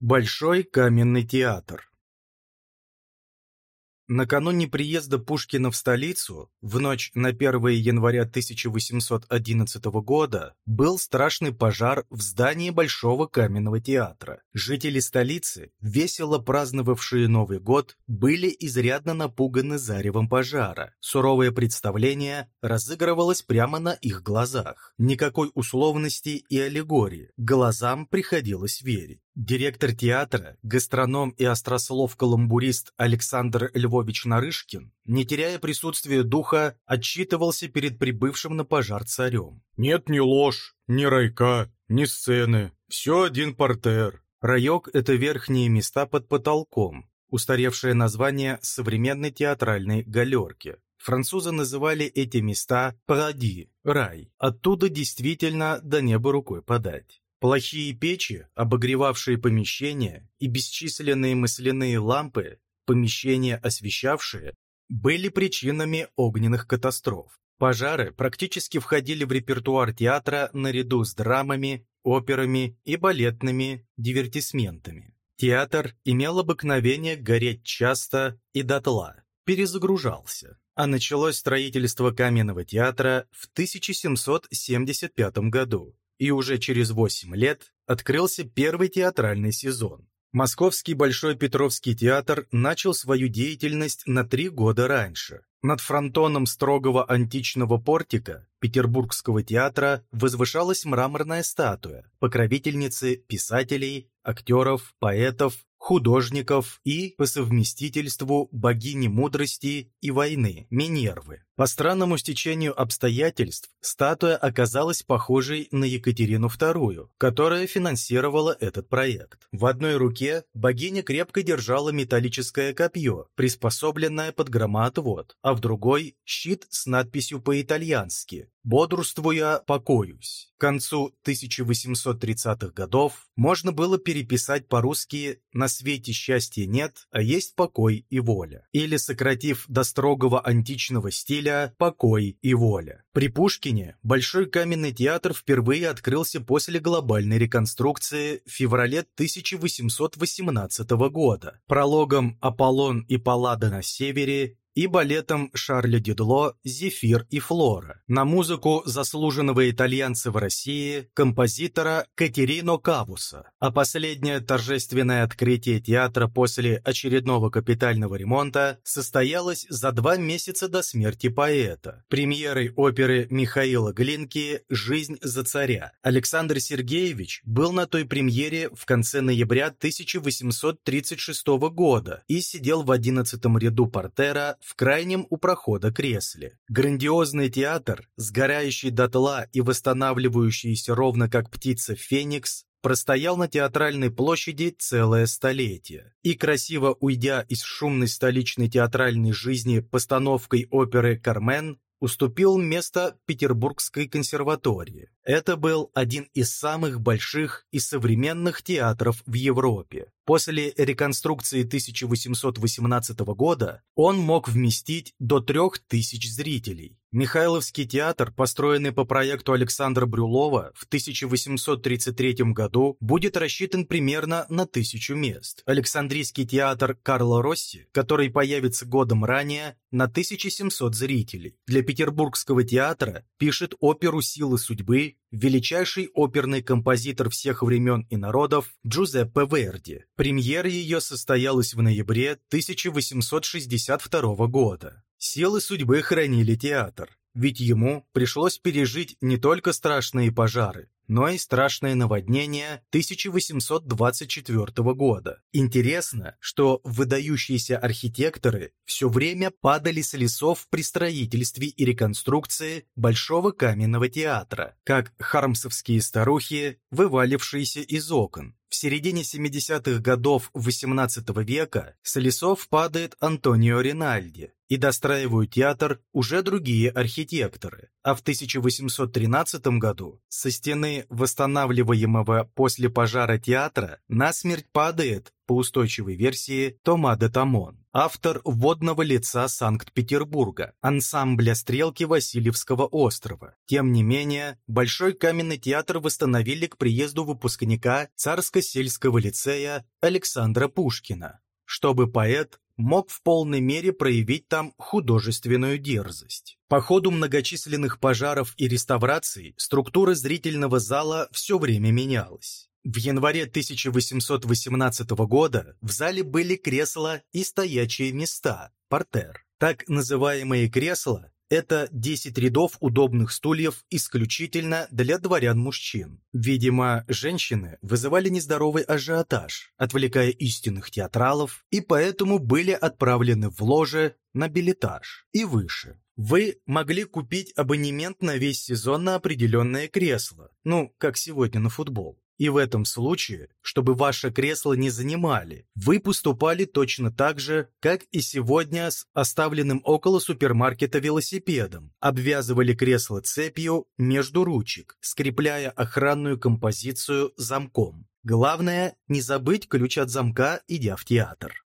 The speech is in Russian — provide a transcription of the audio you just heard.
Большой каменный театр Накануне приезда Пушкина в столицу, в ночь на 1 января 1811 года, был страшный пожар в здании Большого каменного театра. Жители столицы, весело праздновавшие Новый год, были изрядно напуганы заревом пожара. Суровое представление разыгрывалось прямо на их глазах. Никакой условности и аллегории. Глазам приходилось верить. Директор театра, гастроном и острослов-каламбурист Александр Львович Нарышкин, не теряя присутствия духа, отчитывался перед прибывшим на пожар царем. «Нет ни ложь, ни райка, ни сцены. Все один портер». Райок – это верхние места под потолком, устаревшее название современной театральной галерки. Французы называли эти места «паради» – рай. Оттуда действительно до неба рукой подать. Плохие печи, обогревавшие помещения, и бесчисленные масляные лампы, помещения освещавшие, были причинами огненных катастроф. Пожары практически входили в репертуар театра наряду с драмами, операми и балетными дивертисментами. Театр имел обыкновение гореть часто и дотла, перезагружался. А началось строительство каменного театра в 1775 году, и уже через 8 лет открылся первый театральный сезон. Московский Большой Петровский театр начал свою деятельность на три года раньше. Над фронтоном строгого античного портика Петербургского театра возвышалась мраморная статуя покровительницы писателей, актеров, поэтов художников и, по совместительству, богини мудрости и войны, Минервы. По странному стечению обстоятельств, статуя оказалась похожей на Екатерину II, которая финансировала этот проект. В одной руке богиня крепко держала металлическое копье, приспособленное под громоотвод, а в другой – щит с надписью по-итальянски «Бодрствуя, покоюсь». К концу 1830-х годов можно было переписать по-русски «На свете счастья нет, а есть покой и воля». Или, сократив до строгого античного стиля «Покой и воля». При Пушкине Большой каменный театр впервые открылся после глобальной реконструкции в феврале 1818 года. Прологом «Аполлон и Паллада на севере» и балетом Шарля Дедло «Зефир и Флора» на музыку заслуженного итальянца в России, композитора Катерино Кавуса. А последнее торжественное открытие театра после очередного капитального ремонта состоялось за два месяца до смерти поэта, премьерой оперы Михаила Глинки «Жизнь за царя». Александр Сергеевич был на той премьере в конце ноября 1836 года и сидел в одиннадцатом ряду портера в крайнем у прохода кресле. Грандиозный театр, сгорающий дотла и восстанавливающийся ровно как птица Феникс, простоял на театральной площади целое столетие. И красиво уйдя из шумной столичной театральной жизни постановкой оперы «Кармен», уступил место Петербургской консерватории. Это был один из самых больших и современных театров в Европе. После реконструкции 1818 года он мог вместить до 3000 зрителей. Михайловский театр, построенный по проекту Александра Брюлова в 1833 году, будет рассчитан примерно на тысячу мест. Александрийский театр Карла Росси, который появится годом ранее, на 1700 зрителей. Для Петербургского театра пишет оперу «Силы судьбы» величайший оперный композитор всех времен и народов Джузеппе Верди. Премьера ее состоялась в ноябре 1862 года. Силы судьбы хранили театр, ведь ему пришлось пережить не только страшные пожары, но и страшное наводнение 1824 года. Интересно, что выдающиеся архитекторы все время падали с лесов при строительстве и реконструкции Большого каменного театра, как хармсовские старухи, вывалившиеся из окон. В середине 70-х годов XVIII века с лесов падает Антонио Ринальди, и достраивают театр уже другие архитекторы, а в 1813 году со стены восстанавливаемого после пожара театра насмерть падает, по устойчивой версии, Тома де Тамон, автор «Водного лица Санкт-Петербурга», ансамбля «Стрелки» Васильевского острова. Тем не менее, Большой каменный театр восстановили к приезду выпускника Царско-сельского лицея Александра Пушкина, чтобы поэт мог в полной мере проявить там художественную дерзость. По ходу многочисленных пожаров и реставраций структура зрительного зала все время менялась. В январе 1818 года в зале были кресла и стоячие места, портер. Так называемые кресла это 10 рядов удобных стульев исключительно для дворян-мужчин. Видимо, женщины вызывали нездоровый ажиотаж, отвлекая истинных театралов, и поэтому были отправлены в ложе на билетаж и выше. Вы могли купить абонемент на весь сезон на определенное кресло, ну, как сегодня на футбол. И в этом случае, чтобы ваше кресло не занимали, вы поступали точно так же, как и сегодня с оставленным около супермаркета велосипедом. Обвязывали кресло цепью между ручек, скрепляя охранную композицию замком. Главное, не забыть ключ от замка, идя в театр.